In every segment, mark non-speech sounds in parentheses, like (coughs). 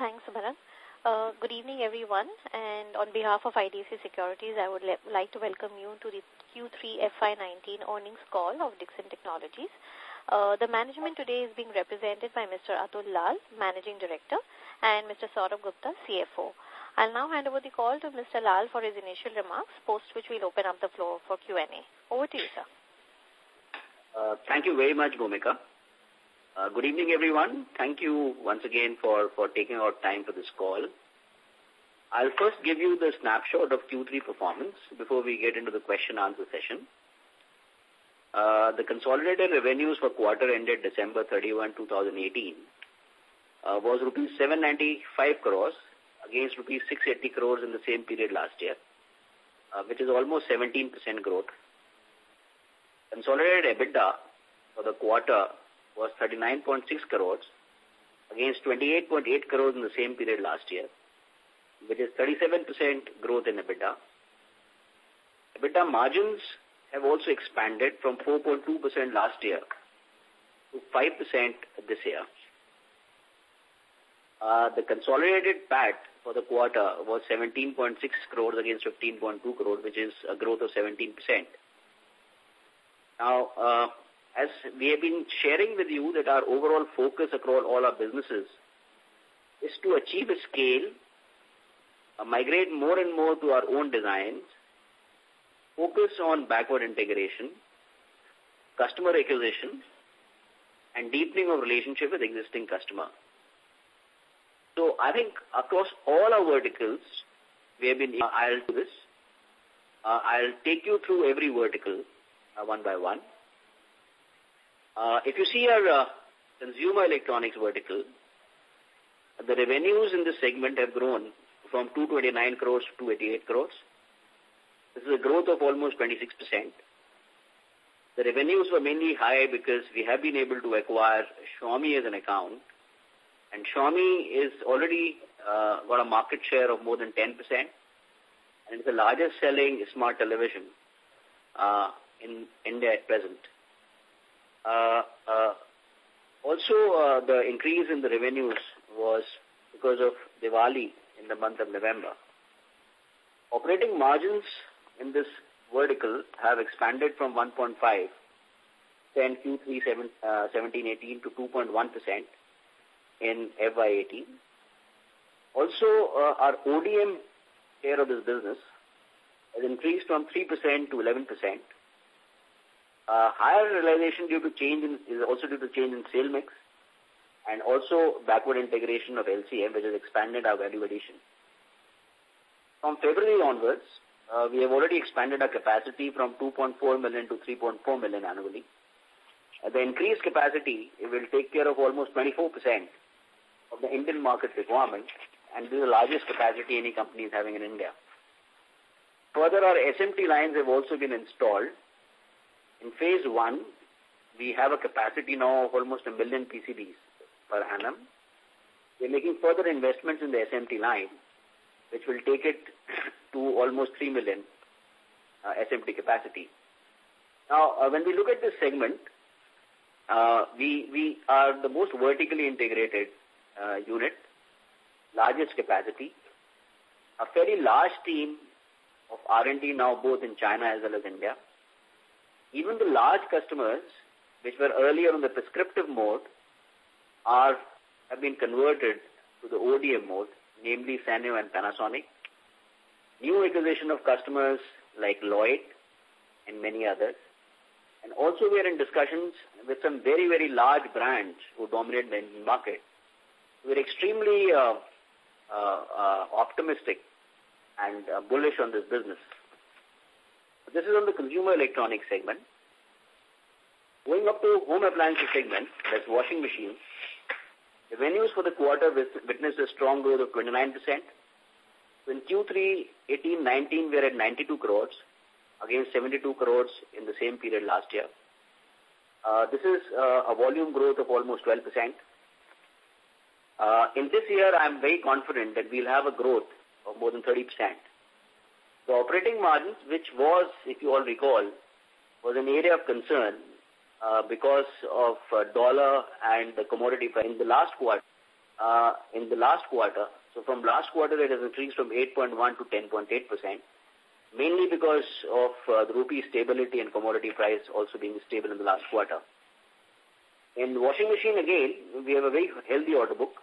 Thanks, Bharat. Uh, good evening, everyone. And on behalf of IDC Securities, I would like to welcome you to the Q3 FY19 earnings call of Dixon Technologies. Uh, the management today is being represented by Mr. Atul Lal, Managing Director, and Mr. Saurabh Gupta, CFO. I'll now hand over the call to Mr. Lal for his initial remarks, post which we'll open up the floor for Q&A. Over to you, sir. Uh, thank you very much, Bhumika. Uh, good evening, everyone. Thank you once again for, for taking out time for this call. I'll first give you the snapshot of Q3 performance before we get into the question-answer session. Uh, the consolidated revenues for quarter ended December 31, 2018 uh, was rupees 795 crores against rupees 680 crores in the same period last year, uh, which is almost 17% growth. Consolidated EBITDA for the quarter was 39.6 crores against 28.8 crores in the same period last year, which is 37% growth in EBITDA. EBITDA margins have also expanded from 4.2% last year to 5% this year. Uh, the consolidated PAT for the quarter was 17.6 crores against 15.2 crores, which is a growth of 17%. Now, uh, as we have been sharing with you that our overall focus across all our businesses is to achieve a scale, uh, migrate more and more to our own designs, focus on backward integration, customer acquisition, and deepening of relationship with existing customer. So I think across all our verticals, we have been, uh, I'll do this. Uh, I'll take you through every vertical uh, one by one. Uh, if you see our uh, consumer electronics vertical, the revenues in this segment have grown from 229 crores to 288 crores. This is a growth of almost 26%. The revenues were mainly high because we have been able to acquire Xiaomi as an account. And Xiaomi is already uh, got a market share of more than 10%. And it's the largest selling smart television uh, in India at present. Uh, uh, also, uh, the increase in the revenues was because of Diwali in the month of November. Operating margins in this vertical have expanded from 1.5 in Q3 17-18 to 2.1% in FY18. Also, uh, our ODM share of this business has increased from 3% to 11%. Uh, higher realization due to change in, is also due to change in sale mix and also backward integration of LCM, which has expanded our value addition. From February onwards, uh, we have already expanded our capacity from 2.4 million to 3.4 million annually. Uh, the increased capacity will take care of almost 24% of the Indian market requirement, and this is the largest capacity any company is having in India. Further, our SMT lines have also been installed. In phase one, we have a capacity now of almost a million PCBs per annum. We're making further investments in the SMT line, which will take it (clears throat) to almost 3 million uh, SMT capacity. Now, uh, when we look at this segment, uh, we, we are the most vertically integrated uh, unit, largest capacity, a very large team of R&D now both in China as well as India. Even the large customers, which were earlier on the prescriptive mode, are have been converted to the ODM mode, namely Sanyo and Panasonic. New acquisition of customers like Lloyd and many others. And also we are in discussions with some very, very large brands who dominate the Indian market we're extremely uh, uh, uh, optimistic and uh, bullish on this business. This is on the consumer electronics segment. Going up to home appliances segment, that's washing machines, revenues for the quarter witnessed a strong growth of 29%. So in Q3 18-19, we're at 92 crores against 72 crores in the same period last year. Uh, this is uh, a volume growth of almost 12%. Uh, in this year, I'm very confident that we'll have a growth of more than 30%. The operating margins, which was, if you all recall, was an area of concern uh, because of uh, dollar and the commodity price in the last quarter. uh, in the last quarter. So from last quarter, it has increased from 8.1 to 10.8%, mainly because of uh, the rupee stability and commodity price also being stable in the last quarter. In washing machine, again, we have a very healthy order book.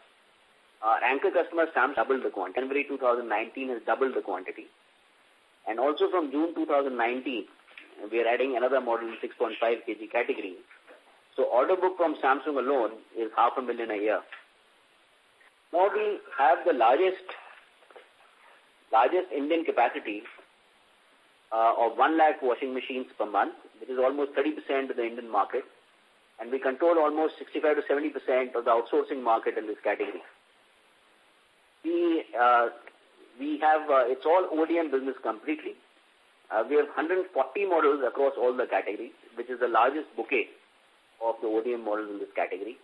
Our anchor customer, Sam, doubled the quantity. January 2019 has doubled the quantity. And also from June 2019, we are adding another model in 6.5 kg category. So order book from Samsung alone is half a million a year. Now we have the largest largest Indian capacity uh, of 1 lakh washing machines per month, which is almost 30% of the Indian market. And we control almost 65 to 70% of the outsourcing market in this category. We, uh, we have, uh, it's all ODM business completely. Uh, we have 140 models across all the categories, which is the largest bouquet of the ODM models in this category.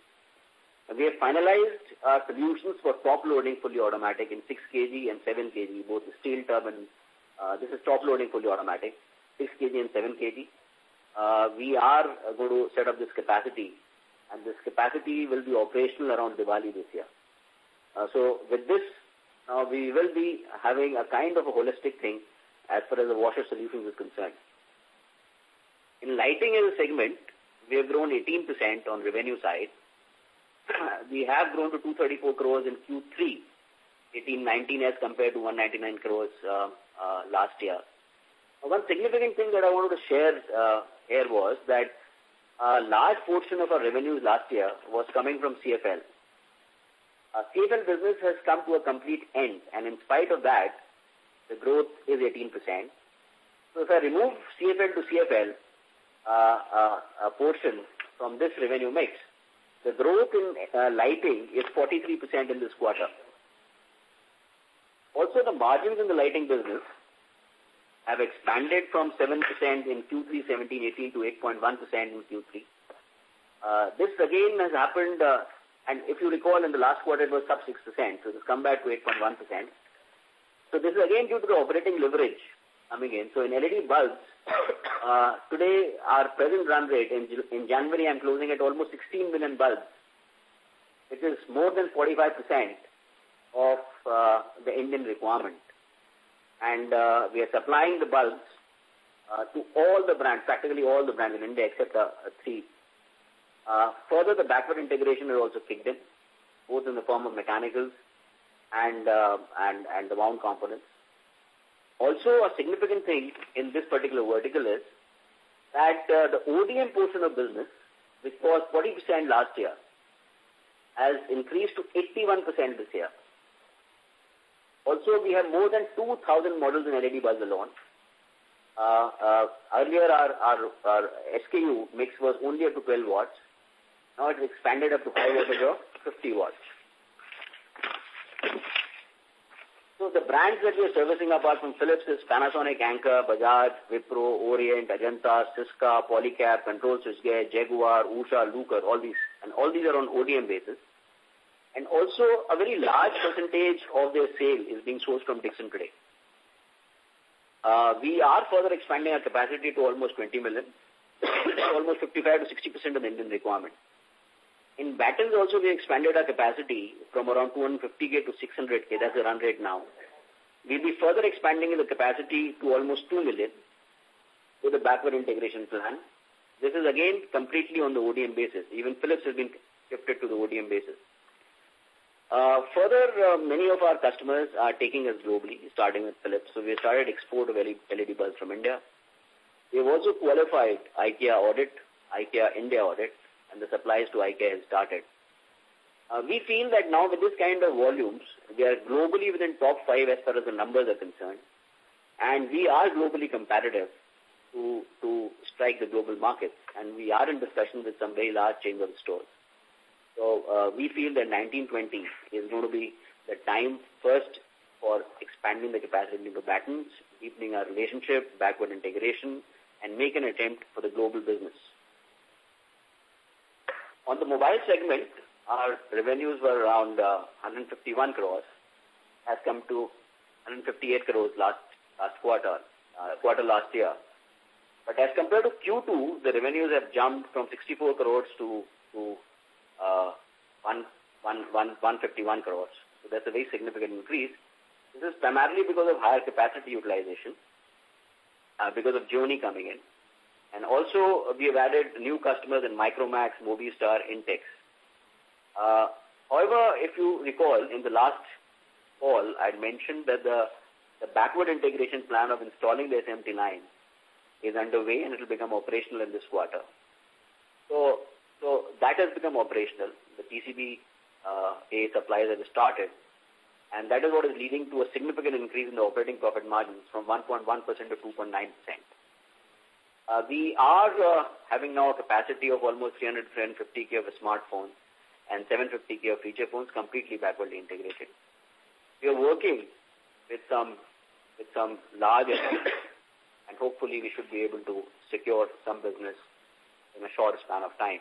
We have finalized our solutions for top loading fully automatic in 6 kg and 7 kg, both steel tub and uh, this is top loading fully automatic, 6 kg and 7 kg. Uh, we are going to set up this capacity and this capacity will be operational around Diwali this year. Uh, so with this, uh, we will be having a kind of a holistic thing as far as the washer solutions is concerned. In lighting as a segment, we have grown 18% on revenue side. (clears throat) we have grown to 234 crores in Q3, 18-19 as compared to 199 crores uh, uh, last year. One significant thing that I wanted to share uh, here was that a large portion of our revenues last year was coming from CFL. Uh, CFL business has come to a complete end, and in spite of that, the growth is 18%. So if I remove CFL to CFL, uh, uh, portion from this revenue mix, the growth in uh, lighting is 43% in this quarter. Also, the margins in the lighting business have expanded from 7% in Q3 17-18 to 8.1% in Q3. Uh, this again has happened, uh, and if you recall, in the last quarter it was sub 6%, so it has come back to 8.1%. So this is again due to the operating leverage coming in. So in LED bulbs, (coughs) uh, today our present run rate in, in January I'm closing at almost 16 million bulbs, which is more than 45% of uh, the Indian requirement. And uh, we are supplying the bulbs uh, to all the brands, practically all the brands in India except uh, three. Uh, further, the backward integration is also kicked in, both in the form of mechanicals and, uh, and, and the wound components. Also, a significant thing in this particular vertical is that uh, the ODM portion of business, which was 40% last year, has increased to 81% this year. Also, we have more than 2,000 models in LED bulbs alone. Uh, uh, earlier, our, our, our SKU mix was only up to 12 watts. Now it's expanded up to 5 watts of 50 watts. So the brands that we are servicing apart from Philips is Panasonic, Anchor, Bajaj, Wipro, Orient, Ajanta, Syska, Polycab, Control Switchgear, Jaguar, Usha, Lucas, all these. And all these are on ODM basis. And also a very large percentage of their sale is being sourced from Dixon today. Uh, we are further expanding our capacity to almost 20 million, (coughs) almost 55 to 60% of the Indian requirement. In battens also we expanded our capacity from around 250K to 600K. That's the run rate now. We'll be further expanding the capacity to almost 2 million with a backward integration plan. This is again completely on the ODM basis. Even Philips has been shifted to the ODM basis. Uh, further, uh, many of our customers are taking us globally, starting with Philips. So we started export of LED bulbs from India. We have also qualified IKEA audit, IKEA India audit, and the supplies to IKEA has started. Uh, we feel that now with this kind of volumes, we are globally within top five as far as the numbers are concerned. And we are globally competitive to, to strike the global markets. And we are in discussion with some very large chains of stores. So uh, we feel that 1920 is going to be the time first for expanding the capacity into battens, deepening our relationship, backward integration, and make an attempt for the global business. On the mobile segment, our revenues were around uh, 151 crores, has come to 158 crores last last quarter, uh, quarter last year. But as compared to Q2, the revenues have jumped from 64 crores to to uh, 1, one, one, 151 crores. So that's a very significant increase. This is primarily because of higher capacity utilization, uh, because of Gionee coming in. And also, we have added new customers in Micromax, Mobiistar, Intex. Uh, however, if you recall, in the last call, I had mentioned that the, the backward integration plan of installing the SMT line is underway and it will become operational in this quarter. So, so that has become operational. The PCB uh, A supplies have started. And that is what is leading to a significant increase in the operating profit margins from 1.1% to 2.9%. Uh, we are uh, having now a capacity of almost 300, 350K of a smartphone and 750K of feature phones completely backwardly integrated. We are working with some, with some large (coughs) and hopefully we should be able to secure some business in a short span of time.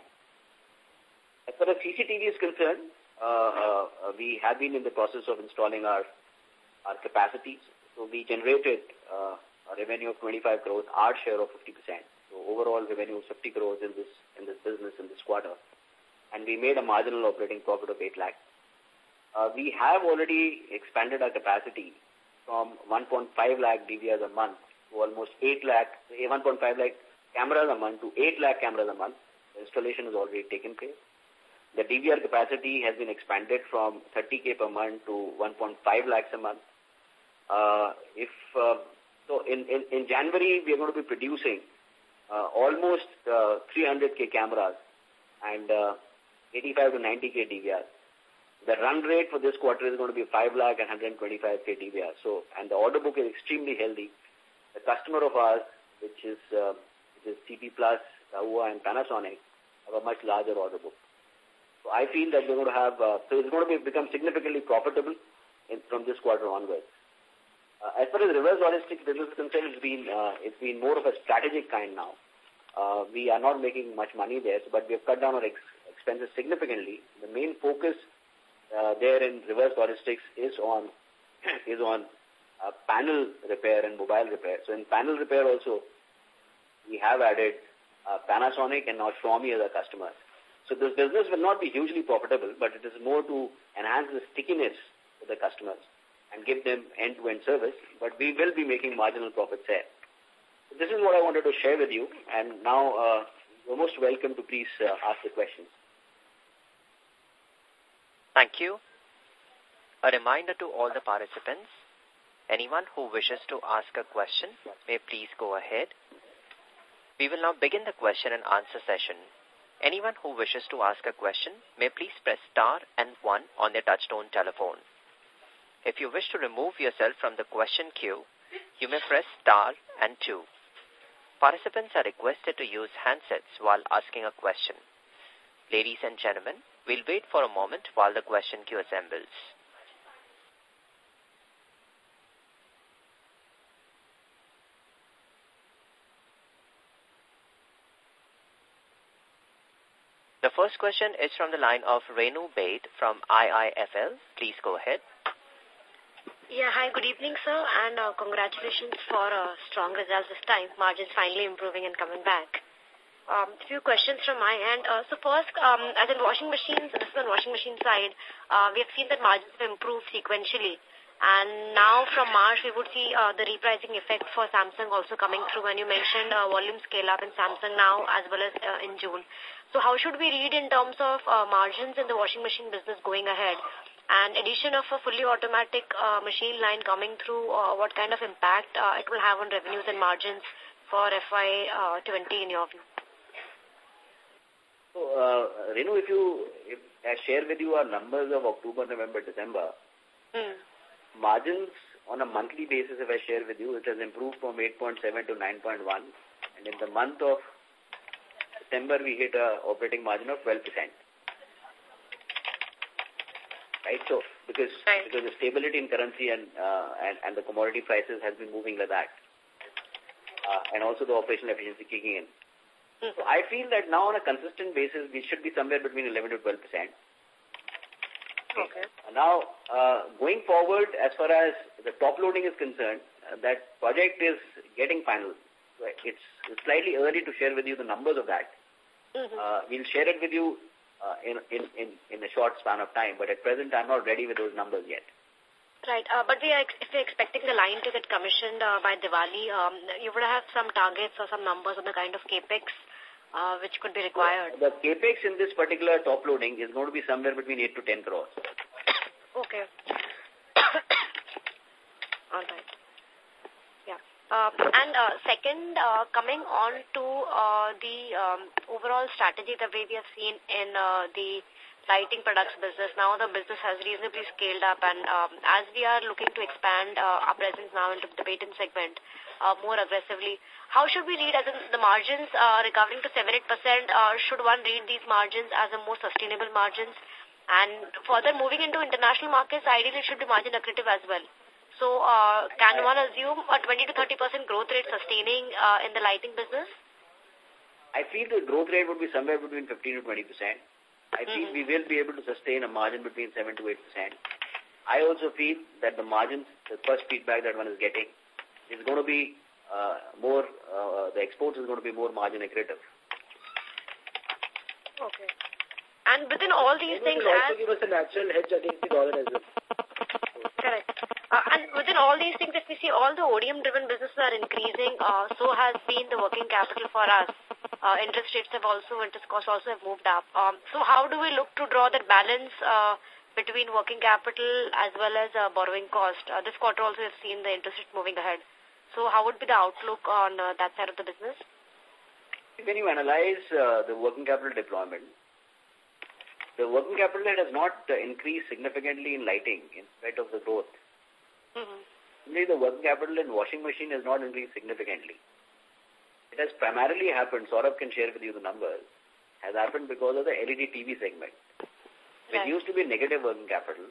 As far as CCTV is concerned, uh, uh, we have been in the process of installing our, our capacities. So we generated uh, revenue of 25 crores, our share of 50%. So overall revenue of 50 crores in this, in this business in this quarter. And we made a marginal operating profit of 8 lakh. Uh, we have already expanded our capacity from 1.5 lakh DVRs a month to almost 8 lakh, 1.5 lakh cameras a month to 8 lakh cameras a month. The installation has already taken place. The DVR capacity has been expanded from 30K per month to 1.5 lakhs a month. Uh, if uh, So in, in, in January, we are going to be producing uh, almost uh, 300K cameras and uh, 85 to 90K DVR. The run rate for this quarter is going to be 5 lakh and 125K DVR. So, and the order book is extremely healthy. The customer of ours, which is, uh, which is CP Plus, Dahua and Panasonic, have a much larger order book. So I feel that we're going to have, uh, so it's going to be, become significantly profitable in, from this quarter onwards. Uh, as far as reverse logistics business is concerned, it's been, uh, it's been more of a strategic kind now. Uh, we are not making much money there, but we have cut down our ex expenses significantly. The main focus uh, there in reverse logistics is on (coughs) is on uh, panel repair and mobile repair. So in panel repair also, we have added uh, Panasonic and now Xiaomi as our customers. So this business will not be hugely profitable, but it is more to enhance the stickiness of the customers and give them end-to-end -end service, but we will be making marginal profits there. This is what I wanted to share with you, and now uh, you're most welcome to please uh, ask the questions. Thank you. A reminder to all the participants, anyone who wishes to ask a question may please go ahead. We will now begin the question and answer session. Anyone who wishes to ask a question may please press star and one on their touchtone telephone. If you wish to remove yourself from the question queue, you may press star and two. Participants are requested to use handsets while asking a question. Ladies and gentlemen, we'll wait for a moment while the question queue assembles. The first question is from the line of Renu Baid from IIFL. Please go ahead. Yeah, hi, good evening, sir, and uh, congratulations for uh, strong results this time. Margins finally improving and coming back. Um, a few questions from my end. Uh, so first, um, as in washing machines, this is on washing machine side, uh, we have seen that margins have improved sequentially. And now from March, we would see uh, the repricing effect for Samsung also coming through when you mentioned uh, volume scale up in Samsung now as well as uh, in June. So how should we read in terms of uh, margins in the washing machine business going ahead? And addition of a fully automatic uh, machine line coming through, uh, what kind of impact uh, it will have on revenues and margins for FY20 uh, in your view? So, uh, Renu, if you, if I share with you our numbers of October, November, December, hmm margins on a monthly basis, if I share with you, it has improved from 8.7 to 9.1. And in the month of December, we hit a operating margin of 12%. Right? So, because, right. because the stability in currency and, uh, and, and the commodity prices has been moving like that. Uh, and also the operational efficiency kicking in. Mm -hmm. So I feel that now on a consistent basis, we should be somewhere between 11 to 12 percent. Okay. Now, uh, going forward, as far as the top loading is concerned, uh, that project is getting final. It's, it's slightly early to share with you the numbers of that. Mm -hmm. uh, we'll share it with you uh, in, in, in, in a short span of time. But at present, I'm not ready with those numbers yet. Right. Uh, but we are if we're expecting the line to get commissioned uh, by Diwali, um, you would have some targets or some numbers on the kind of capex uh, which could be required. The capex in this particular top loading is going to be somewhere between 8 to 10 crores. (coughs) Okay. (coughs) All right. Uh, and uh, second, uh, coming on to uh, the um, overall strategy, the way we have seen in uh, the lighting products business. Now the business has reasonably scaled up and um, as we are looking to expand uh, our presence now into the batten segment uh, more aggressively, how should we read as in the margins uh, recovering to 7-8%? Uh, should one read these margins as a more sustainable margins? And further moving into international markets, ideally it should be margin accretive as well. So uh, can one assume a 20 to 30% growth rate sustaining uh, in the lighting business? I feel the growth rate would be somewhere between 15 to 20 percent. I feel mm-hmm. we will be able to sustain a margin between 7 to 8%. I also feel that the margins, the first feedback that one is getting, is going to be uh, more, uh, the exports is going to be more margin accretive. Okay. And within all these it things... It will also give us a natural hedge against the dollar as well. Correct. Uh, and within all these things, if we see all the ODM-driven businesses are increasing, uh, so has been the working capital for us uh, interest rates have also, interest costs also have moved up. Um, so how do we look to draw that balance uh, between working capital as well as uh, borrowing cost? Uh, this quarter also has seen the interest rate moving ahead. So how would be the outlook on uh, that side of the business? When you analyze uh, the working capital deployment, the working capital has not uh, increased significantly in lighting in spite of the growth. Mm -hmm. The working capital in washing machine has not increased significantly. It has primarily happened, Saurabh can share with you the numbers, has happened because of the LED TV segment. Right. It used to be negative working capital.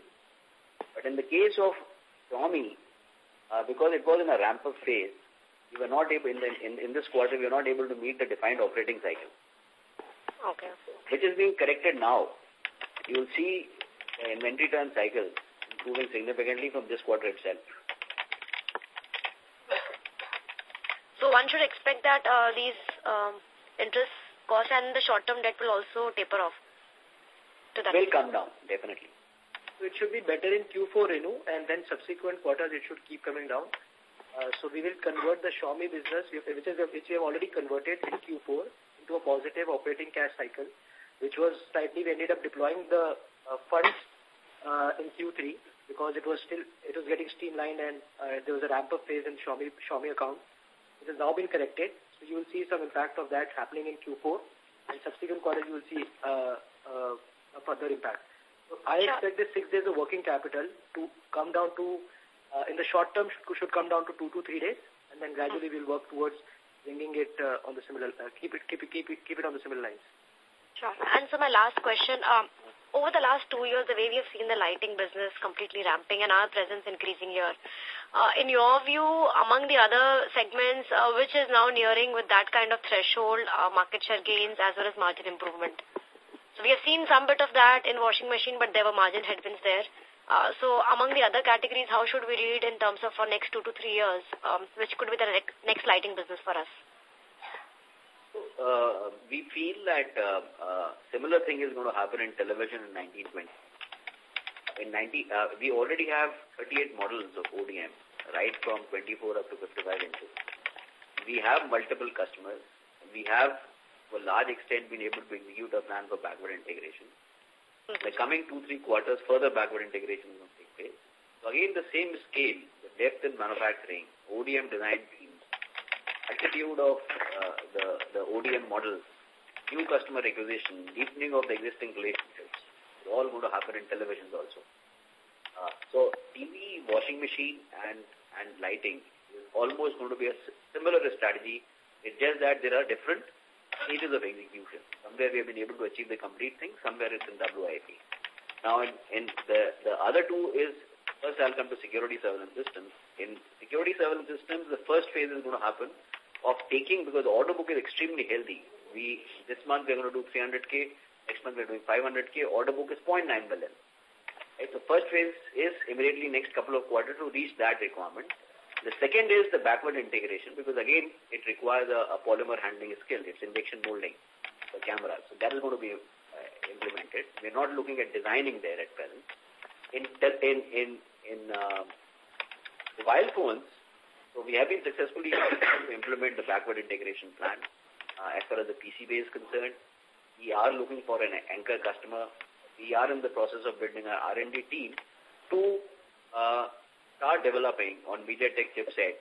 But in the case of Xiaomi, uh, because it was in a ramp-up phase, we were not able, in, the, in, in this quarter, we were not able to meet the defined operating cycle. Okay. Which is being corrected now. You will see the inventory turn cycle improving significantly from this quarter itself. So one should expect that uh, these um, interest costs and the short-term debt will also taper off. To that will come down, definitely. So it should be better in Q4, Renu, and then subsequent quarters it should keep coming down. Uh, so we will convert the Xiaomi business, which, is, which we have already converted in Q4, into a positive operating cash cycle, which was slightly, we ended up deploying the uh, funds uh, in Q3 because it was still, it was getting streamlined and uh, there was a ramp-up phase in Xiaomi, Xiaomi account. It has now been corrected. So you will see some impact of that happening in Q4. And subsequent quarter you will see uh, uh, a further impact. So I expect this six days of working capital to come down to, uh, in the short term, should, should come down to two to three days. And then gradually we'll work towards bringing it uh, on the similar, uh, keep it, keep it, keep it, keep it on the similar lines. Sure. And so my last question, um, over the last two years, the way we have seen the lighting business completely ramping and our presence increasing here, uh, in your view, among the other segments, uh, which is now nearing with that kind of threshold, uh, market share gains as well as margin improvement? So we have seen some bit of that in washing machine, but there were margin headwinds there. Uh, so among the other categories, how should we read in terms of for next two to three years, um, which could be the next lighting business for us? Uh, we feel that uh, uh, similar thing is going to happen in television in 1920. In 90, uh, we already have 38 models of ODM, right from 24 up to 55 inches. We have multiple customers. We have, to a large extent, been able to execute a plan for backward integration. Mm -hmm. The coming two, three quarters, further backward integration is going to take place. So again, the same scale, the depth in manufacturing, ODM design attitude of uh, the, the ODM models, new customer acquisition, deepening of the existing relationships, all going to happen in televisions also. Uh, so TV, washing machine, and, and lighting is almost going to be a similar strategy. It's just that there are different stages of execution. Somewhere we have been able to achieve the complete thing, somewhere it's in WIP. Now, in, in the, the other two is, first I'll come to security surveillance systems. In security surveillance systems, the first phase is going to happen of taking, because the order book is extremely healthy. We This month we're going to do 300K, next month we're doing 500K, order book is 0.9 billion. Right, so first phase is immediately next couple of quarters to reach that requirement. The second is the backward integration because again it requires a, a polymer handling skill. It's injection molding for cameras. So that is going to be uh, implemented. We're not looking at designing there at present. In, in, in, in uh, mobile phones, so we have been successfully (coughs) to implement the backward integration plan. Uh, as far as the PCB is concerned, we are looking for an anchor customer. We are in the process of building our R&D team to uh, start developing on MediaTek chipset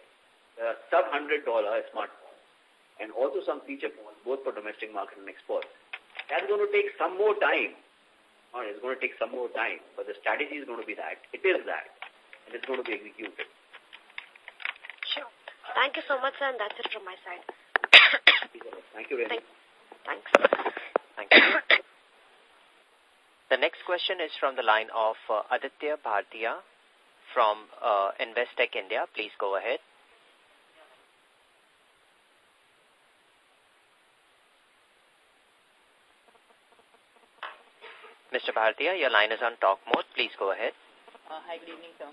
uh, sub $100 smartphone and also some feature phones, both for domestic market and export. That's going to take some more time. Or it's going to take some more time, but the strategy is going to be that. It is that. And it's going to be executed. Sure. Thank you so much, sir, and that's it from my side. (coughs) Thank you very much. Thanks. Thank you. The next question is from the line of uh, Aditya Bhartia from uh, Investec India. Please go ahead. Mr. Bhartia, your line is on talk mode. Please go ahead. Uh, hi, good evening, sir.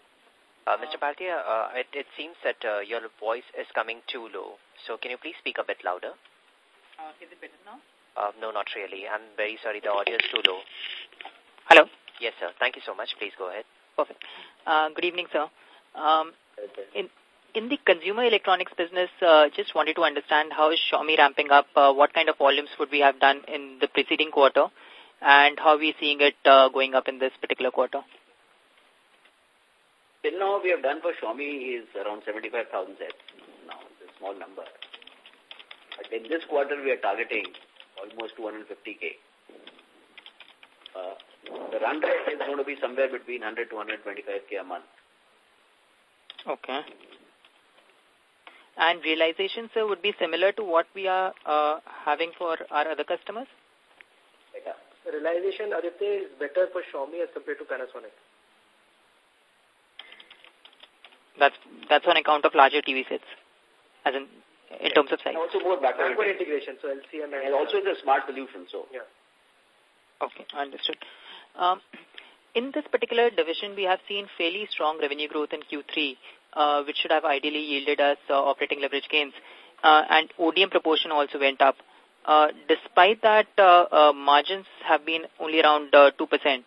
Uh, Mr. Bhartia, uh, it, it seems that uh, your voice is coming too low. So can you please speak a bit louder? Uh, is it better now? Uh, no, not really. I'm very sorry. The audio is too low. Hello? Yes, sir. Thank you so much. Please go ahead. Perfect. Uh, good evening, sir. Um, in in the consumer electronics business, uh, just wanted to understand how is Xiaomi ramping up? Uh, what kind of volumes would we have done in the preceding quarter? And how are we seeing it uh, going up in this particular quarter? Till now, we have done for Xiaomi is around 75,000 sets. Now, it's a small number. But in this quarter, we are targeting almost 250K. Uh, the run rate is going to be somewhere between 100 to 125K a month. Okay. And realization, sir, would be similar to what we are uh, having for our other customers? Better. realization, Aditya, is better for Xiaomi as compared to Panasonic. That's that's on account of larger TV sets, as in in terms of size. And also more backward, backward integration, so LCM and, and also it's a smart solution. So yeah. Okay, understood. Um, in this particular division, we have seen fairly strong revenue growth in Q3, uh, which should have ideally yielded us uh, operating leverage gains. Uh, and ODM proportion also went up. Uh, despite that, uh, uh, margins have been only around uh, 2%,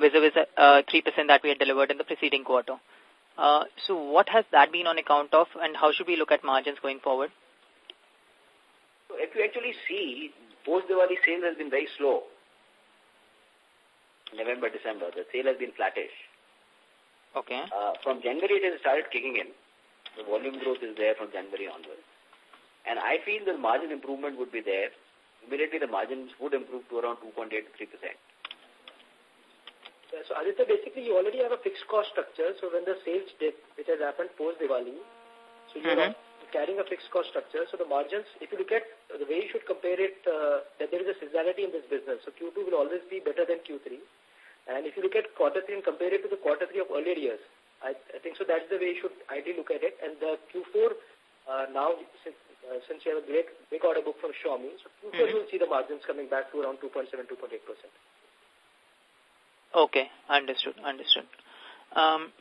vis-a-vis uh, 3% that we had delivered in the preceding quarter. Uh, so what has that been on account of, and how should we look at margins going forward? So if you actually see, post-Diwali sales has been very slow. November, December, the sale has been flattish. Okay. Uh, from January, it has started kicking in. The volume growth is there from January onwards. And I feel the margin improvement would be there. Immediately, the margins would improve to around 2.8 to 3 percent. So Aditya, basically you already have a fixed cost structure. So when the sales dip, which has happened post Diwali, so you're Mhm. carrying a fixed cost structure. So the margins, if you look at the way you should compare it, uh, that there is a seasonality in this business. So Q2 will always be better than Q3. And if you look at quarter three and compare it to the quarter three of earlier years, I, I think so that's the way you should ideally look at it. And the Q4 uh, now, since, uh, since you have a great big order book from Xiaomi, so Q4 Mhm. you will see the margins coming back to around 2.7, 2.8 percent. Okay, understood, understood. Um,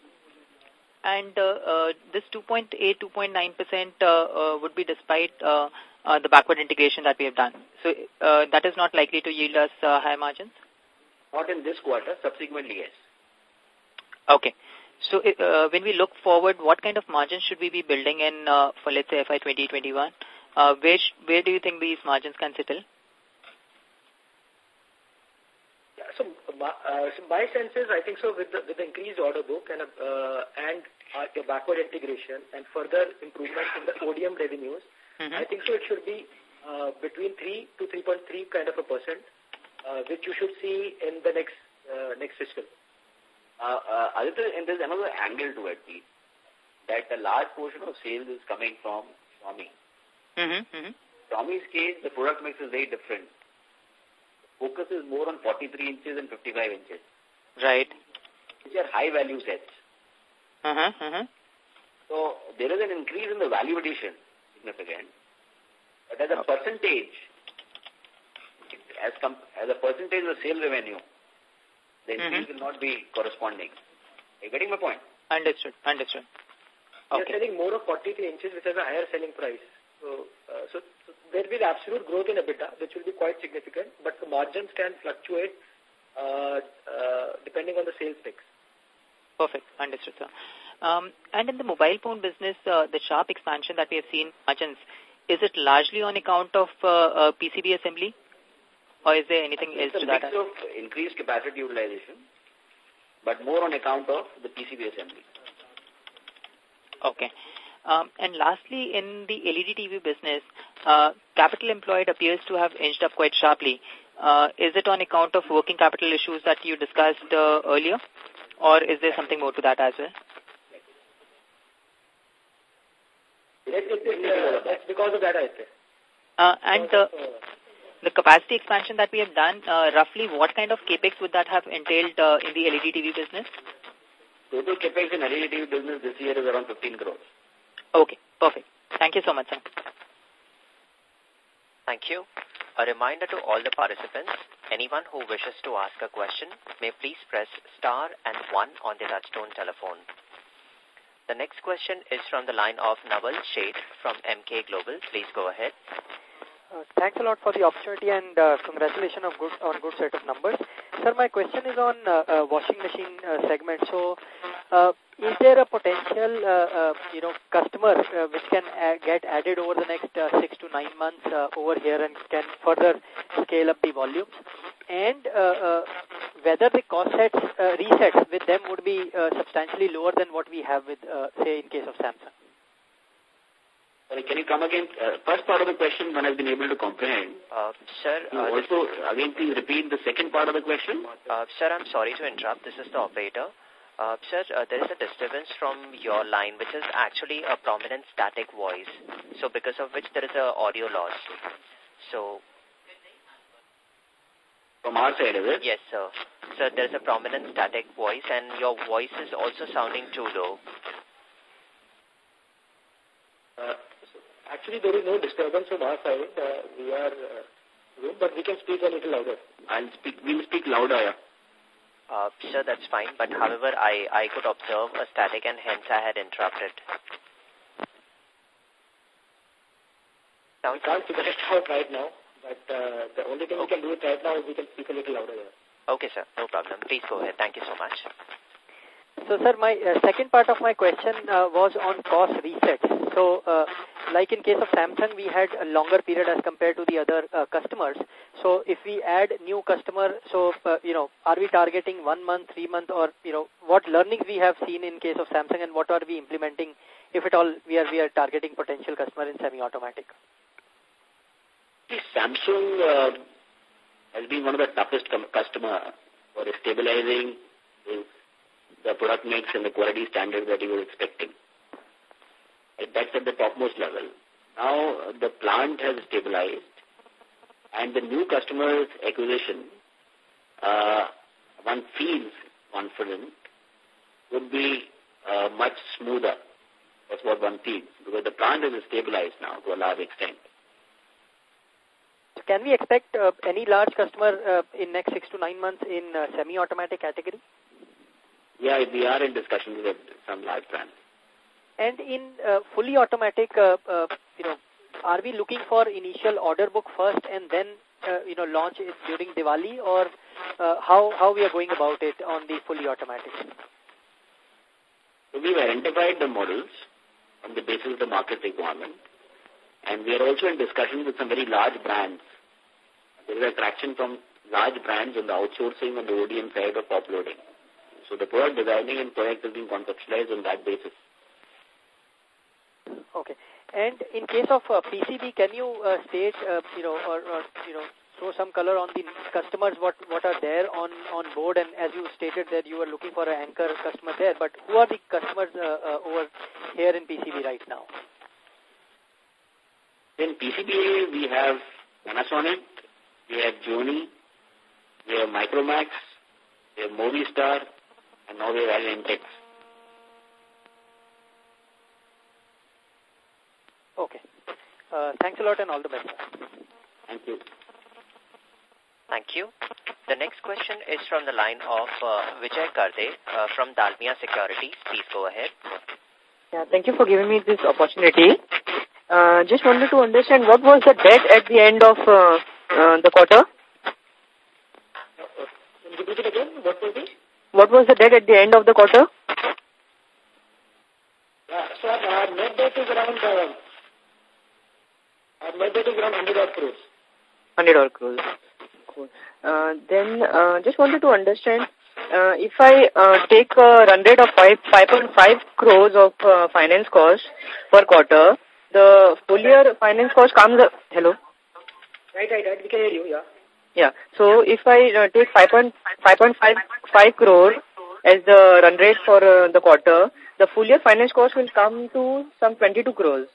and uh, uh, this 2.8, 2.9% uh, uh, would be despite uh, uh, the backward integration that we have done. So uh, that is not likely to yield us uh, high margins? Not in this quarter, subsequently, yes. Okay. So uh, when we look forward, what kind of margins should we be building in uh, for, let's say, FY 2021? Uh, where, where do you think these margins can settle? Yeah, so, my, uh, so my sense is, I think so with the, with the increased order book and, uh, and uh, your backward integration and further improvement in the ODM revenues, Mm -hmm. I think so it should be uh, between 3 to 3.3 kind of a percent, uh, which you should see in the next uh, next fiscal. Uh, uh, Aditya, and there's another angle to it, Pete, that a large portion of sales is coming from Xiaomi. Mm -hmm. Mm -hmm. Xiaomi's case, the product mix is very different. Focus is more on 43 inches and 55 inches, Right. which are high value sets. Uh-huh, uh-huh. So there is an increase in the value addition, significant. But as a Okay. percentage, as, as a percentage of sale revenue, the increase Mhm. will not be corresponding. Are you getting my point? Understood, understood. We are selling more of 43 inches, which has a higher selling price. So, uh, so, so there will be absolute growth in EBITDA, which will be quite significant, but the margins can fluctuate uh, uh, depending on the sales mix. Perfect. Understood, sir. Um, and in the mobile phone business, uh, the sharp expansion that we have seen margins, is it largely on account of uh, uh, PCB assembly? Or is there anything else to that? It's a mix of increased capacity utilization, but more on account of the PCB assembly. Okay. Um, and lastly, in the LED TV business, uh, capital employed appears to have inched up quite sharply. Uh, is it on account of working capital issues that you discussed uh, earlier? Or is there something more to that as well? It, it, it, uh, because of that, I say. Uh, and uh, the capacity expansion that we have done, uh, roughly what kind of capex would that have entailed uh, in the LED TV business? Total capex in LED TV business this year is around 15 crores. Okay, perfect. Thank you so much, sir. Thank you. A reminder to all the participants, anyone who wishes to ask a question may please press star and one on the touchtone telephone. The next question is from the line of Naval Seth from Emkay Global. Please go ahead. Uh, thanks a lot for the opportunity and uh, congratulations on good, on good set of numbers. Sir, my question is on uh, uh, washing machine segment. So, uh, is there a potential, uh, uh, you know, customer uh, which can get added over the next uh, six to nine months uh, over here and can further scale up the volumes? And uh, uh, whether the cost sets, uh, resets with them would be uh, substantially lower than what we have with, uh, say, in case of Samsung? Sorry, can you come again? Uh, first part of the question, one has been able to comprehend. Uh, sir, uh, also, again, please repeat the second part of the question. Uh, sir, I'm sorry to interrupt. This is the operator. Uh, sir, uh, there is a disturbance from your line, which is actually a prominent static voice. So because of which there is a audio loss. So... From our side, is it? Yes, sir. Sir, there is a prominent static voice and your voice is also sounding too low. Uh, Actually, there is no disturbance from our side. Uh, we are uh, but we can speak a little louder. I'll speak. We'll speak louder. Yeah. Uh, sir, that's fine. But however, I I could observe a static, and hence I had interrupted. Sounds can't figure it out right now. But uh, the only thing okay. we can do it right now is we can speak a little louder. There. Okay, sir. No problem. Please go ahead. Thank you so much. So, sir, my uh, second part of my question uh, was on cost resets. So, uh, like in case of Samsung, we had a longer period as compared to the other uh, customers. So, if we add new customer, so, uh, you know, are we targeting one month, three month, or, you know, what learnings we have seen in case of Samsung and what are we implementing, if at all we are, we are targeting potential customer in semi-automatic? Samsung uh, has been one of the toughest customer for stabilizing the product mix and the quality standards that he was expecting. That's at the topmost level. Now the plant has stabilized and the new customers acquisition, uh, one feels confident, would be uh, much smoother. That's what one feels because the plant is stabilized now to a large extent. Can we expect uh, any large customer uh, in next six to nine months in uh, semi-automatic category? Yeah, we are in discussions with some large brands. And in uh, fully automatic, uh, uh, you know, are we looking for initial order book first and then, uh, you know, launch it during Diwali or uh, how, how we are going about it on the fully automatic? So we've identified the models on the basis of the market requirement and we are also in discussion with some very large brands. There is attraction from large brands on the outsourcing and the ODM side of top loading. So the product designing and product is being conceptualized on that basis. Okay. And in case of uh, PCB, can you uh, state, uh, you know, or, or, you know, throw some color on the customers, what, what are there on, on board? And as you stated that you were looking for an anchor customer there, but who are the customers uh, uh, over here in PCB right now? In PCB, we have Panasonic, we have Gionee, we have Micromax, we have Mobiistar, and now we have Intex. Okay. Uh, thanks a lot and all the best. Thank you. Thank you. The next question is from the line of uh, Vijay Karde uh, from Dalmia Securities. Please go ahead. Yeah, thank you for giving me this opportunity. Uh, just wanted to understand what was the debt at the end of uh, uh, the quarter? Repeat it again. What was it? What was the debt at the end of the quarter? Yeah, so our net debt is around, our net debt is around 100 odd crores. 100 odd crores. Cool. Uh, then, uh, just wanted to understand, uh, if I uh, take a run rate of 5, 5.5 crores of uh, finance cost per quarter, the full year finance cost comes up, hello? Right, right, right. We can hear you, yeah. Yeah. So if I uh, take 5.5 crore as the run rate for uh, the quarter, the full year finance cost will come to some 22 crores.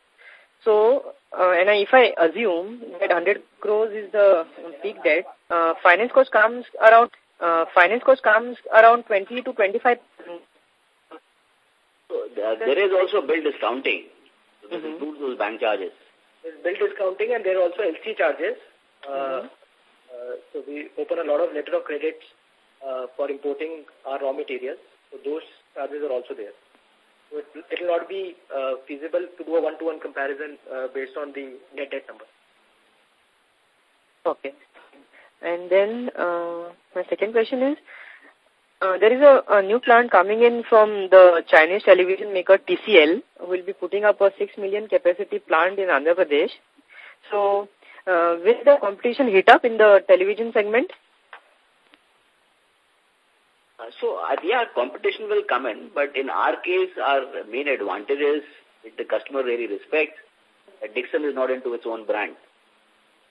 So, uh, and if I assume that 100 crores is the peak debt, uh, finance cost comes around uh, finance cost comes around 20 to 25. So there is also bill discounting. So this mm -hmm. includes those bank charges. There's bill discounting and there are also LC charges. Uh, mm -hmm. uh, so we open a lot of letter of credits uh, for importing our raw materials. So those charges are also there. It, will not be uh, feasible to do a one-to-one -one comparison uh, based on the net debt number. Okay. And then uh, my second question is, uh, there is a, a, new plant coming in from the Chinese television maker TCL, who will be putting up a 6 million capacity plant in Andhra Pradesh. So, uh, will the competition heat up in the television segment? So, uh, yeah, competition will come in, but in our case, our main advantage is if the customer really respects that Dixon is not into its own brand.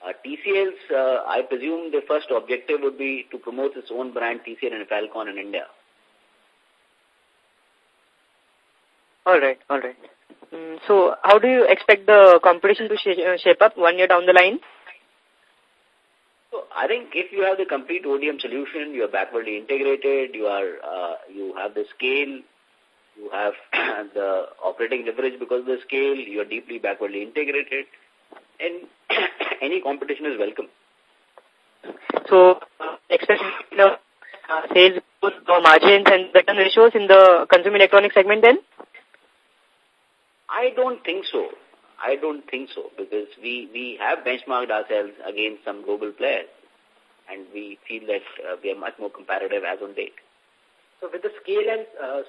Uh, TCL's, uh, I presume the first objective would be to promote its own brand TCL and Falcon in India. All right, all right. Mm, so how do you expect the competition to sh uh, shape up one year down the line? So I think if you have the complete ODM solution, you are backwardly integrated, you are uh, you have the scale, you have (clears throat) the operating leverage because of the scale, you are deeply backwardly integrated, and (clears throat) any competition is welcome. So, uh, you know, uh, sales or margins and return ratios in the consumer electronics segment then? I don't think so. I don't think so because we, we have benchmarked ourselves against some global players and we feel that uh, we are much more competitive as on date. So with the scale and uh,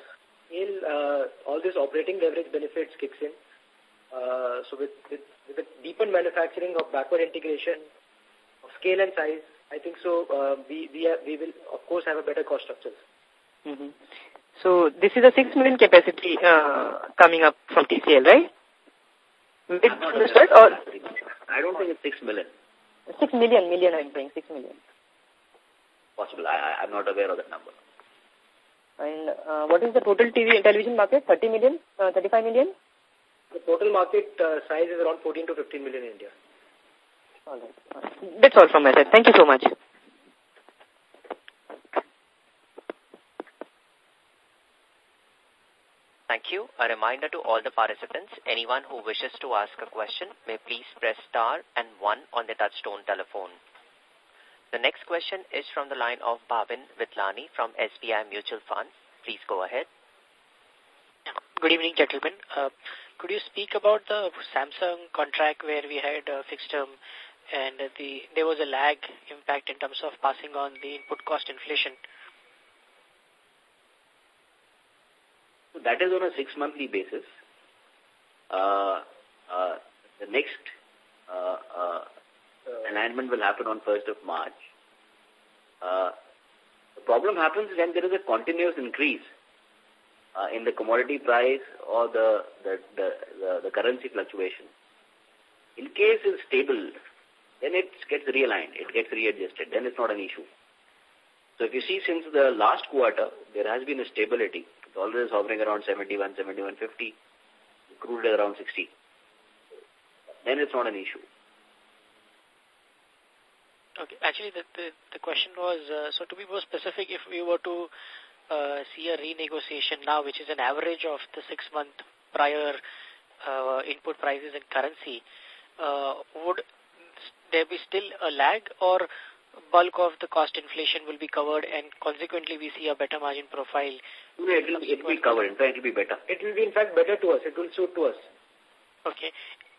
scale, uh, all this operating leverage benefits kicks in. Uh, so with, with, with the deepened manufacturing of backward integration, of scale and size, I think so uh, we, we, have, we will of course have a better cost structures. Mm -hmm. So this is a 6 million capacity uh, coming up from TCL, right? Or? I don't think it's 6 million. 6 million, million I'm saying, 6 million. Possible, I, I, I'm not aware of that number. And uh, what is the total TV and television market? 30 million, uh, 35 million? The total market uh, size is around 14 to 15 million in India. All right. That's all from my side. Thank you so much. Thank you. A reminder to all the participants, anyone who wishes to ask a question may please press star and one on the touchtone telephone. The next question is from the line of Bhavin Vithlani from SBI Mutual Fund. Please go ahead. Good evening, gentlemen. Uh, could you speak about the Samsung contract where we had a fixed term and the there was a lag impact in terms of passing on the input cost inflation? So that is on a six-monthly basis. Uh, uh, the next uh, uh, alignment will happen on 1st of March. Uh, the problem happens when there is a continuous increase uh, in the commodity price or the, the, the, the, the currency fluctuation. In case it's stable, then it gets realigned, it gets readjusted, then it's not an issue. So if you see since the last quarter, there has been a stability. Always hovering around 71, 71, 50, crude is around 60. Then it's not an issue. Okay, actually the, the, the question was, uh, so to be more specific, if we were to uh, see a renegotiation now, which is an average of the six-month prior uh, input prices and currency, uh, would there be still a lag or bulk of the cost inflation will be covered and consequently we see a better margin profile? No, it will, it will be covered. In fact, it will be better. It will be in fact better to us. It will suit to us. Okay.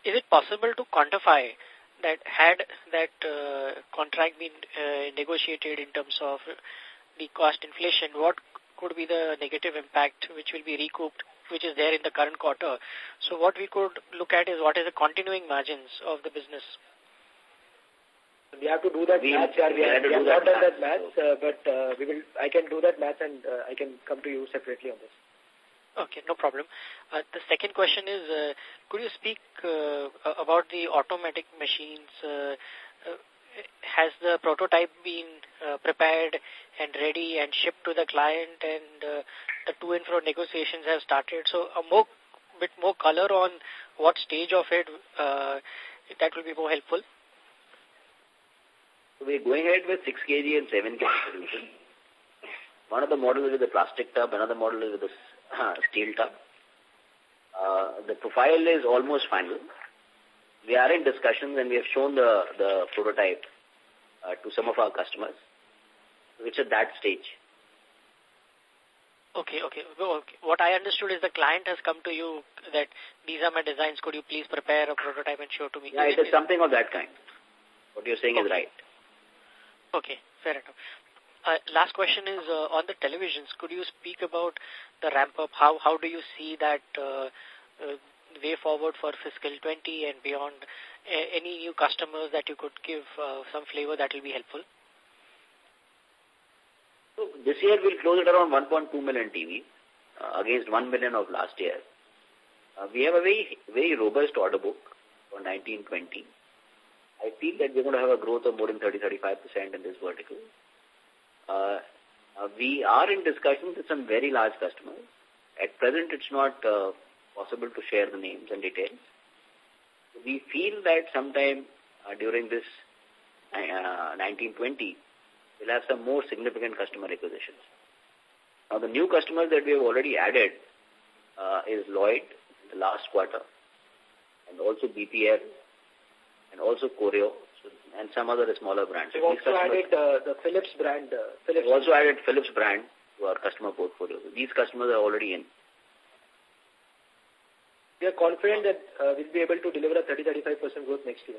is it possible to quantify that had that uh, contract been uh, negotiated in terms of the cost inflation, what could be the negative impact which will be recouped, which is there in the current quarter? So what we could look at is what is the continuing margins of the business. We have to do that we, math. We, we, have, we have not done that math, uh, but uh, we will. I can do that math and uh, I can come to you separately on this. Okay, no problem. Uh, the second question is, uh, could you speak uh, about the automatic machines? Uh, uh, has the prototype been uh, prepared and ready and shipped to the client and uh, the to and fro negotiations have started? So a more, bit more color on what stage of it, uh, that will be more helpful. So we're going ahead with 6 kg and 7 kg solution. One of the models is with the plastic tub, another model is with the uh, steel tub. Uh, the profile is almost final. We are in discussions and we have shown the, the prototype uh, to some of our customers, which at that stage. Okay, okay. okay. What I understood is the client has come to you that these are my designs. Could you please prepare a prototype and show to me? Yeah, it is something of that kind. What you're saying okay. is right. Okay, fair enough. Uh, last question is uh, on the televisions. Could you speak about the ramp up? How how do you see that uh, uh, way forward for fiscal 20 and beyond? Any new customers that you could give uh, some flavor that will be helpful? So this year we'll close it around 1.2 million TV uh, against 1 million of last year. Uh, we have a very very robust order book for 1920. I feel that we're going to have a growth of more than 30-35% in this vertical. Uh, uh, we are in discussions with some very large customers. At present, it's not uh, possible to share the names and details. We feel that sometime uh, during this uh, 1920, we'll have some more significant customer acquisitions. Now, the new customers that we have already added uh, is Lloyd in the last quarter, and also BPL, and also Choreo, and some other smaller brands. We've also added uh, the Philips brand. Uh, Philips. We've also added Philips brand to our customer portfolio. These customers are already in. We are confident that uh, we'll be able to deliver a 30-35% growth next year.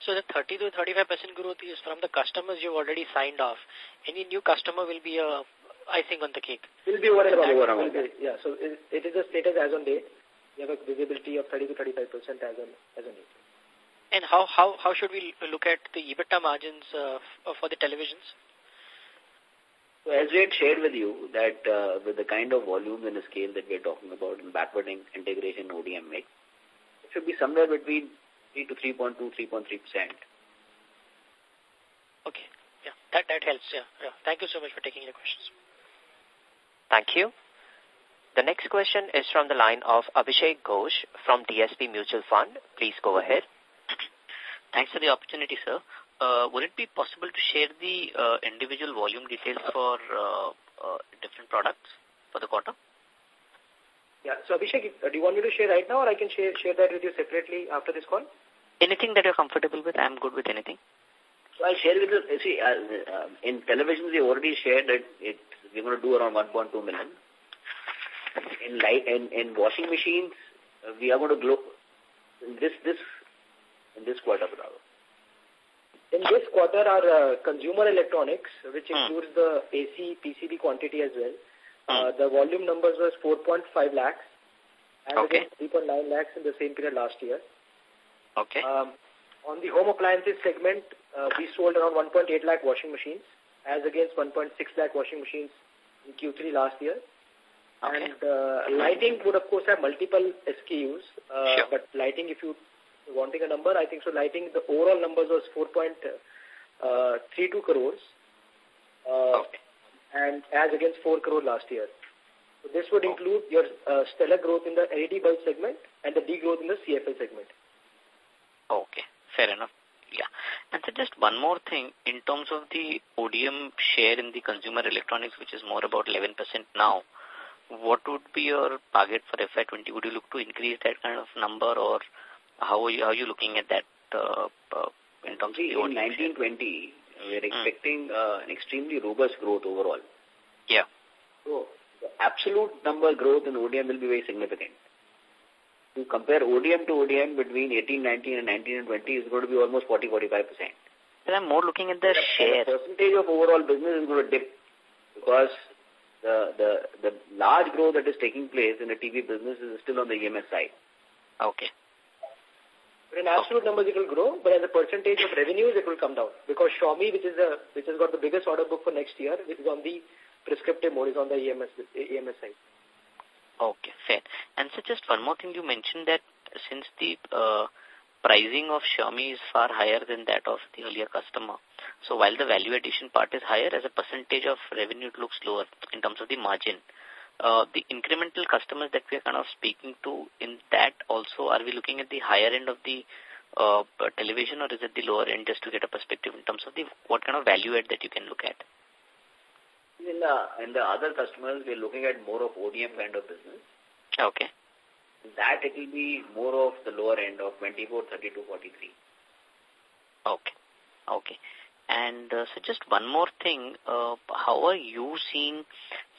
So the 30 to 35% growth is from the customers you've already signed off. Any new customer will be a icing on the cake. Will be over and above. Yeah, so it, it is a status as on date. We have a visibility of 30 to 35% as on, as on date. And how, how, how should we look at the EBITDA margins uh, uh, for the televisions? So as we had shared with you that uh, with the kind of volumes and the scale that we are talking about in backward integration ODM mix, it should be somewhere between 3 to 3.2, 3.3%. Okay. Yeah, that, that helps. Yeah. yeah. Thank you so much for taking the questions. Thank you. The next question is from the line of Abhishek Ghosh from DSP Mutual Fund. Please go ahead. Thanks for the opportunity, sir. Uh, would it be possible to share the uh, individual volume details for uh, uh, different products for the quarter? Yeah. So, Abhishek, uh, do you want me to share right now or I can share, share that with you separately after this call? Anything that you're comfortable with, I'm good with anything. So I'll share with you, see, uh, uh, in televisions we already shared that it, we're going to do around 1.2 million. In light, in, in washing machines, uh, we are going to grow, this, this in this quarter, brother? In this quarter, our uh, consumer electronics, which hmm. includes the AC, PCB quantity as well, uh, hmm. the volume numbers was 4.5 lakhs, and okay. 3.9 lakhs in the same period last year. Okay. Um, on the home appliances segment, uh, we sold around 1.8 lakh washing machines, as against 1.6 lakh washing machines in Q3 last year. Okay. And uh, lighting would, of course, have multiple SKUs, uh, sure. but lighting, if you wanting a number, I think so lighting, the overall numbers was 4.32 uh, crores. Uh, okay. And as against 4 crore last year. So this would include your uh, stellar growth in the LED bulb segment and the degrowth in the CFL segment. Okay, fair enough. Yeah. And so just one more thing, in terms of the ODM share in the consumer electronics, which is more about 11% now, what would be your target for FY20? Would you look to increase that kind of number or how are you, how are you looking at that uh, uh, in terms See, of the in 1920, we're hmm. expecting mm. uh, an extremely robust growth overall. Yeah. So, the absolute number growth in ODM will be very significant. to compare ODM to ODM between 18, 19 and 19 and 20 is going to be almost 40, 45%. But I'm more looking at the share. The percentage of overall business is going to dip because the, the, the large growth that is taking place in the TV business is still on the EMS side. Okay. But in absolute numbers, it will grow, but as a percentage of revenues, it will come down. Because Xiaomi, which is the, which has got the biggest order book for next year, which is on the prescriptive mode, is on the EMS, EMS side. Okay, fair. And so just one more thing, you mentioned that since the uh, pricing of Xiaomi is far higher than that of the earlier customer, so while the value addition part is higher, as a percentage of revenue, it looks lower in terms of the margin. Uh, the incremental customers that we are kind of speaking to, in that also, are we looking at the higher end of the uh, television or is it the lower end just to get a perspective in terms of the what kind of value add that you can look at? In the, in the other customers, we're looking at more of ODM kind of business. Okay. That it will be more of the lower end of 24, 32, 43. Okay. Okay. And uh, so just one more thing, uh, how are you seeing,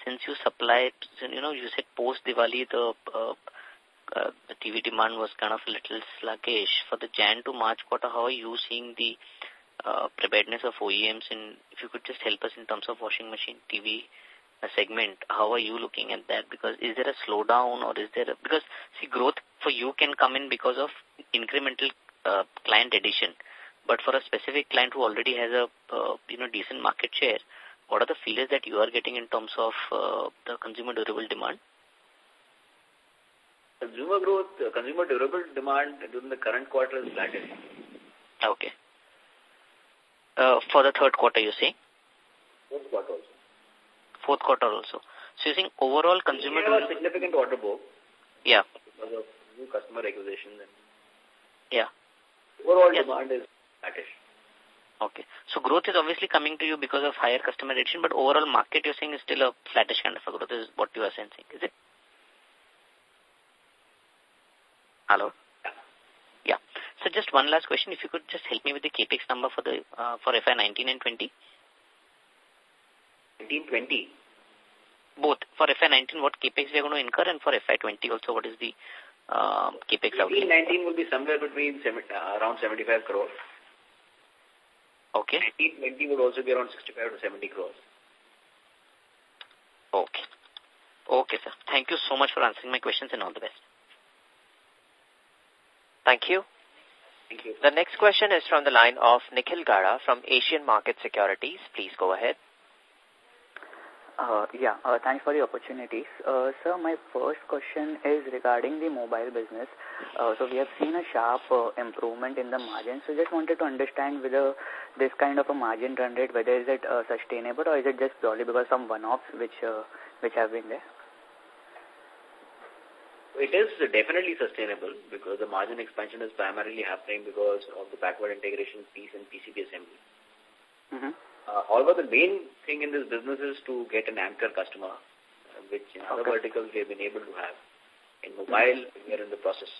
since you supplied, you know, you said post-Diwali, the, uh, uh, the TV demand was kind of a little sluggish. For the Jan to March quarter, how are you seeing the uh, preparedness of OEMs and if you could just help us in terms of washing machine, TV uh, segment, how are you looking at that? Because is there a slowdown or is there a, because see growth for you can come in because of incremental uh, client addition. But for a specific client who already has a, you know, decent market share, what are the feelers that you are getting in terms of uh, the consumer durable demand? Consumer growth, uh, consumer durable demand during the current quarter is flattish. Okay. Uh, for the third quarter, you say? Fourth quarter also. Fourth quarter also. So you think overall consumer... We have a significant order book. Yeah. Because of new customer acquisitions. And yeah. Overall yes. demand is flattish. Okay. So growth is obviously coming to you because of higher customer addition, but overall market you're saying is still a flattish kind of a growth is what you are sensing, is it? Hello? Yeah. So just one last question. If you could just help me with the capex number for the uh, for FY 19 and 20. 19, 20. Both. For FY 19, what capex we are going to incur, and for FY 20 also, what is the um, capex outlay? 19 will be somewhere between seven, uh, around 75 crores. Okay. 19, 20 would also be around 65 to 70 crores. Okay. Okay, sir. Thank you so much for answering my questions and all the best. Thank you. Thank you. The next question is from the line of Nikhil Gara from Asian Market Securities. Please go ahead. Uh, yeah, uh, thanks for the opportunities. Uh, sir, my first question is regarding the mobile business. Uh, so we have seen a sharp uh, improvement in the margin. So just wanted to understand whether this kind of a margin run rate, whether is it uh, sustainable or is it just purely because some one-offs which uh, which have been there? It is definitely sustainable because the margin expansion is primarily happening because of the backward integration piece and PCB assembly. Mm -hmm. Uh, however, the main thing in this business is to get an anchor customer, uh, which in other verticals we have been able to have. In mobile, mm -hmm. we are in the process.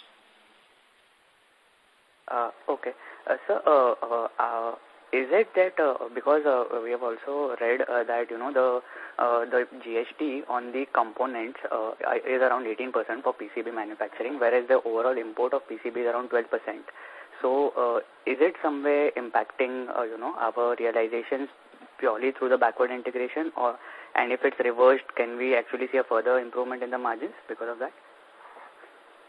Uh, okay. Uh, so, uh, uh, uh, is it that uh, because uh, we have also read uh, that you know the uh, the GST on the components uh, is around 18% for PCB manufacturing, whereas the overall import of PCB is around 12%. So, uh, is it some way impacting uh, you know our realizations purely through the backward integration, or and if it's reversed, can we actually see a further improvement in the margins because of that?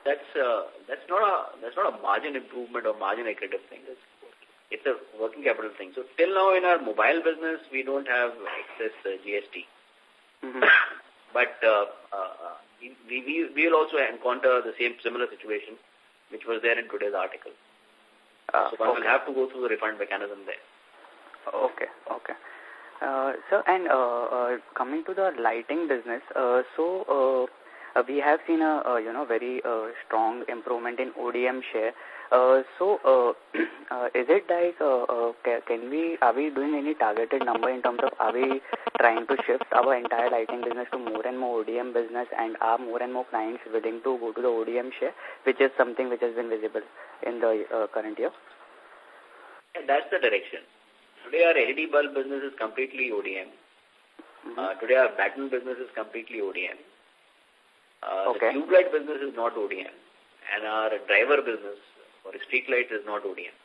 That's uh, that's not a that's not a margin improvement or margin accretive thing. It's a working capital thing. So till now in our mobile business, we don't have excess uh, GST. Mm -hmm. (coughs) but uh, uh, we, we, we will also encounter the same similar situation which was there in today's article. Uh, so one okay. will have to go through the refund mechanism there. Okay, okay. Uh, so, and uh, uh, coming to the lighting business, uh, so uh, uh, we have seen a, uh, you know, very uh, strong improvement in ODM share. Uh, so, uh, (clears throat) uh, is it like, uh, uh, can we, are we doing any targeted number in terms of, are we trying to shift our entire lighting business to more and more ODM business and are more and more clients willing to go to the ODM share, which is something which has been visible in the uh, current year? And that's the direction. Today our LED bulb business is completely ODM. Mm -hmm. uh, today our batten business is completely ODM. Uh, okay. The tube light business is not ODM and our driver business for street lights is not ODM.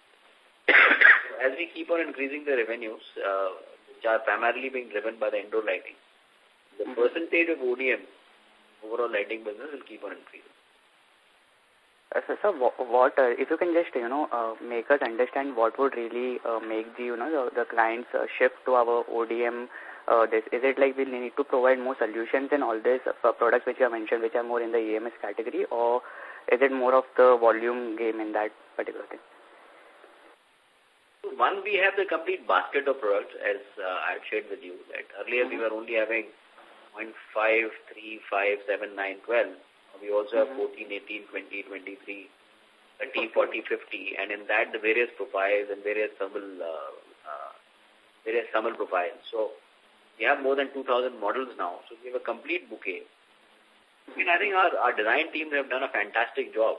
As we keep on increasing the revenues, uh, which are primarily being driven by the indoor lighting, the mm -hmm. percentage of ODM, overall lighting business, will keep on increasing. Uh, so, sir, what, uh, if you can just, you know, uh, make us understand what would really uh, make the, you know, the, the clients uh, shift to our ODM uh, this? Is it like we need to provide more solutions in all these uh, products which you have mentioned, which are more in the EMS category, or is it more of the volume game in that particular thing? One, we have the complete basket of products, as uh, I had shared with you. That earlier mm -hmm. we were only having 0.5, 3, 5, 7, 9, 12. We also have mm -hmm. 14, 18, 20, 23, 30, 40, 50, and in that the various profiles and various thermal, uh, uh, various thermal profiles. So we have more than 2,000 models now, so we have a complete bouquet. I mean, I think our, our design teams have done a fantastic job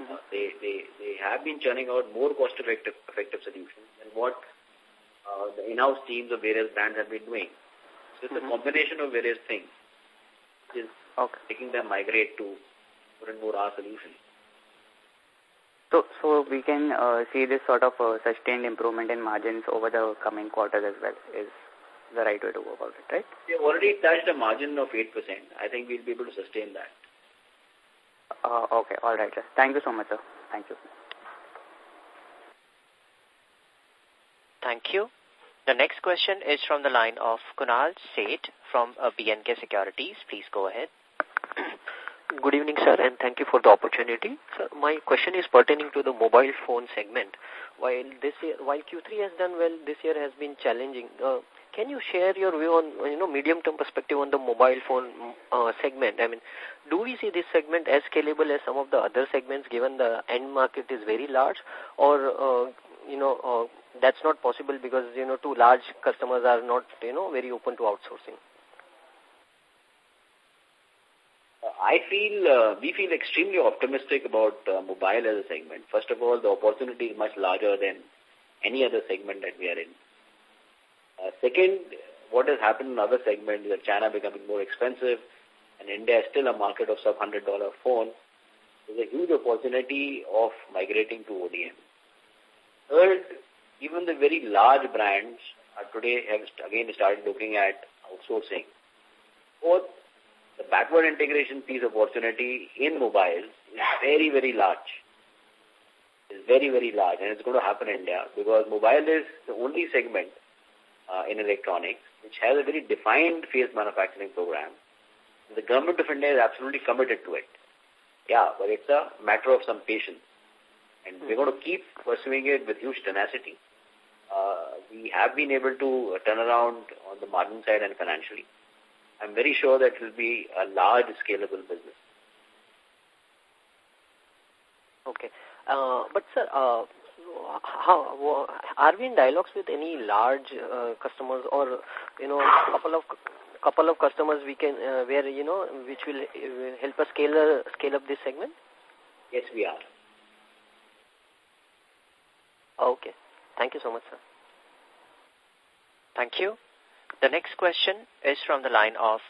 uh, they, they, they have been churning out more cost-effective effective solutions than what uh, the in-house teams of various brands have been doing. So it's mm -hmm. a mm-hmm. combination of various things which is okay. making them migrate to more and more our solutions. So, so we can uh, see this sort of uh, sustained improvement in margins over the coming quarters as well is the right way to go about it, right? We have already touched a margin of 8%. I think we'll be able to sustain that. Uh, okay, all right, sir. Thank you so much, sir. Thank you. Thank you. The next question is from the line of Kunal Seth from uh, B&K Securities. Please go ahead. Good evening, sir, and thank you for the opportunity. Sir, my question is pertaining to the mobile phone segment. While this year, while Q3 has done well, this year has been challenging. Uh, can you share your view on, you know, medium-term perspective on the mobile phone uh, segment? I mean, do we see this segment as scalable as some of the other segments given the end market is very large or, uh, you know, uh, that's not possible because, you know, two large customers are not, you know, very open to outsourcing? I feel, uh, we feel extremely optimistic about uh, mobile as a segment. First of all, the opportunity is much larger than any other segment that we are in. Second, what has happened in other segments is China becoming more expensive and India is still a market of sub-$100 phone. There's a huge opportunity of migrating to ODM. Third, even the very large brands are today have again started looking at outsourcing. Fourth, the backward integration piece opportunity in mobiles is very, very large. It's very, very large and it's going to happen in India because mobile is the only segment uh, in electronics, which has a very defined phase manufacturing program. The government of India is absolutely committed to it. Yeah, but it's a matter of some patience. And we're going to keep pursuing it with huge tenacity. Uh, we have been able to turn around on the margin side and financially. I'm very sure that it will be a large scalable business. Okay. Uh, but sir, uh, how are we in dialogues with any large uh, customers or you know couple of couple of customers we can uh, where you know which will, uh, help us scale uh, scale up this segment? Yes, we are. Okay. Thank you so much, sir. Thank you. The next question is from the line of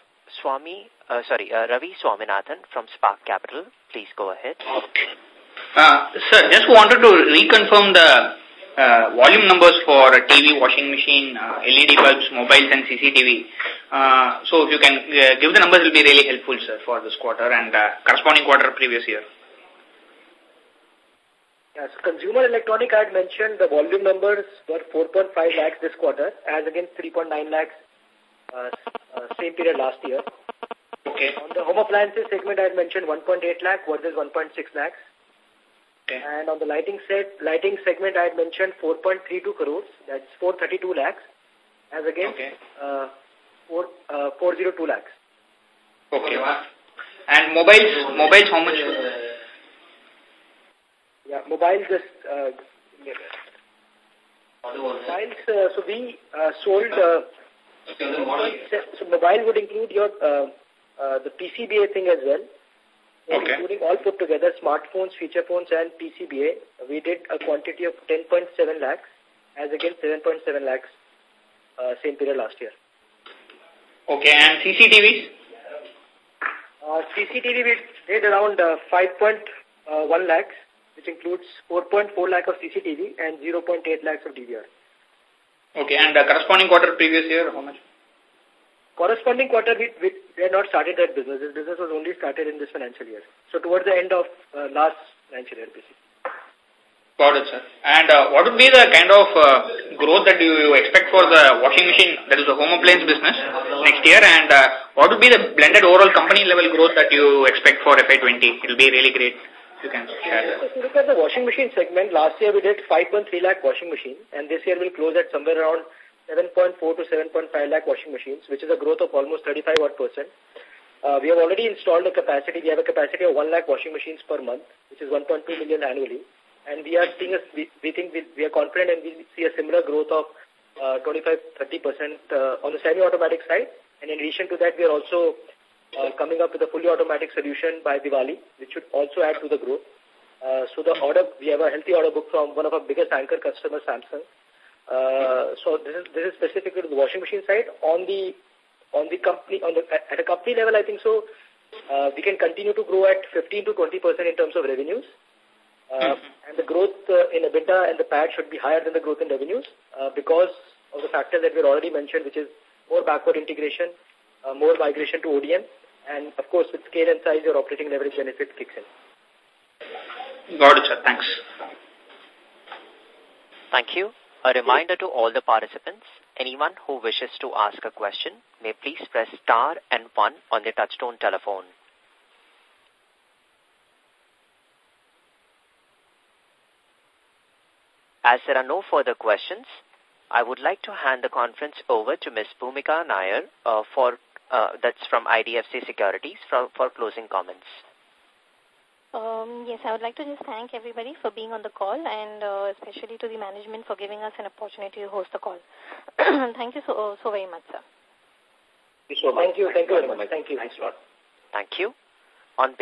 Swami, uh, sorry, uh, Ravi Swaminathan from Spark Capital. Please go ahead. Okay. Uh, sir, just wanted to reconfirm the uh, volume numbers for TV, washing machine, uh, LED bulbs, mobiles and CCTV. Uh, so if you can uh, give the numbers it will be really helpful, sir, for this quarter and uh, corresponding quarter previous year. Yes, consumer electronic I had mentioned the volume numbers were 4.5 lakhs this quarter as against 3.9 lakhs uh, uh, same period last year. Okay. On the home appliances segment I had mentioned 1.8 lakh versus 1.6 lakhs. Okay. And on the lighting set, lighting segment, I had mentioned 4.32 crores. That's 432 lakhs. As against okay. uh, 4, uh, 402 lakhs. Okay. And mobiles, mobiles, how much? Yeah, mobiles just. Uh, mobiles. Uh, so we uh, sold. Uh, so mobile would include your uh, uh, the PCBA thing as well okay. including all put together, smartphones, feature phones, and PCBA, we did a quantity of 10.7 lakhs as against 7.7 lakhs uh, same period last year. Okay, and CCTVs? Uh, CCTV we did around uh, 5.5 uh, lakhs, which includes 4.4 lakh of CCTV and 0.8 lakhs of DVR. Okay, and the corresponding quarter previous year, how much? Corresponding quarter, we, we, we had not started that business. This business was only started in this financial year. So towards the end of uh, last financial year, basically. Got it, sir. And uh, what would be the kind of uh, growth that you expect for the washing machine, that is the home appliance business, next year? And uh, what would be the blended overall company level growth that you expect for FY20? It will be really great if you can share If you look at the washing machine segment, last year we did 5.3 lakh washing machine, and this year we'll close at somewhere around 7.4 to 7.5 lakh washing machines, which is a growth of almost 35 odd percent. Uh, we have already installed a capacity. We have a capacity of 1 lakh washing machines per month, which is 1.2 million annually. And we are seeing a, we, we think we, we are confident and we see a similar growth of uh, 25-30% uh, on the semi-automatic side. And in addition to that, we are also uh, coming up with a fully automatic solution by Diwali, which should also add to the growth. Uh, so the order, we have a healthy order book from one of our biggest anchor customers, Samsung. Uh, so this is this is specifically to the washing machine side. On the on the company on the at a company level, I think so. Uh, we can continue to grow at 15 to 20 percent in terms of revenues. Uh, mm -hmm. And the growth uh, in EBITDA and the PAT should be higher than the growth in revenues uh, because of the factors that we already mentioned, which is more backward integration, uh, more migration to ODM, and of course, with scale and size, your operating leverage benefit kicks in. Got it, sir. Thanks. Thank you. A reminder to all the participants, anyone who wishes to ask a question may please press star and one on their touchtone telephone. As there are no further questions, I would like to hand the conference over to Ms. Bhumika Nair uh, for uh, that's from IDFC Securities for, for closing comments. Um, yes, I would like to just thank everybody for being on the call and uh, especially to the management for giving us an opportunity to host the call. (clears throat) thank you so, so very much, sir. Thank you. Thank you very much. Thank you. Thanks a lot. Thank you. On